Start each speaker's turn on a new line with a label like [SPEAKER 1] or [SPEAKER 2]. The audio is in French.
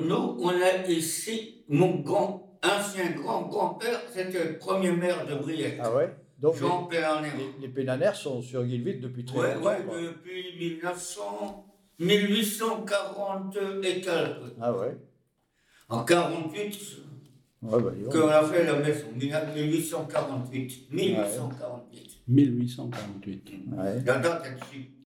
[SPEAKER 1] Nous, on a ici, mon grand, ancien grand-grand-père, c'était le premier maire de Briec.
[SPEAKER 2] Ah ouais? Donc
[SPEAKER 1] Jean
[SPEAKER 2] les, les, les Pénanères sont sur Guilville depuis très
[SPEAKER 1] Ouais,
[SPEAKER 2] longtemps. Oui,
[SPEAKER 1] depuis 1900, 1840 et quelques.
[SPEAKER 2] Ah ouais?
[SPEAKER 1] En 48,
[SPEAKER 2] Ouais, bah,
[SPEAKER 1] qu'on a fait la maison, 1848. 1848.
[SPEAKER 3] 1848.
[SPEAKER 1] La date est dessus.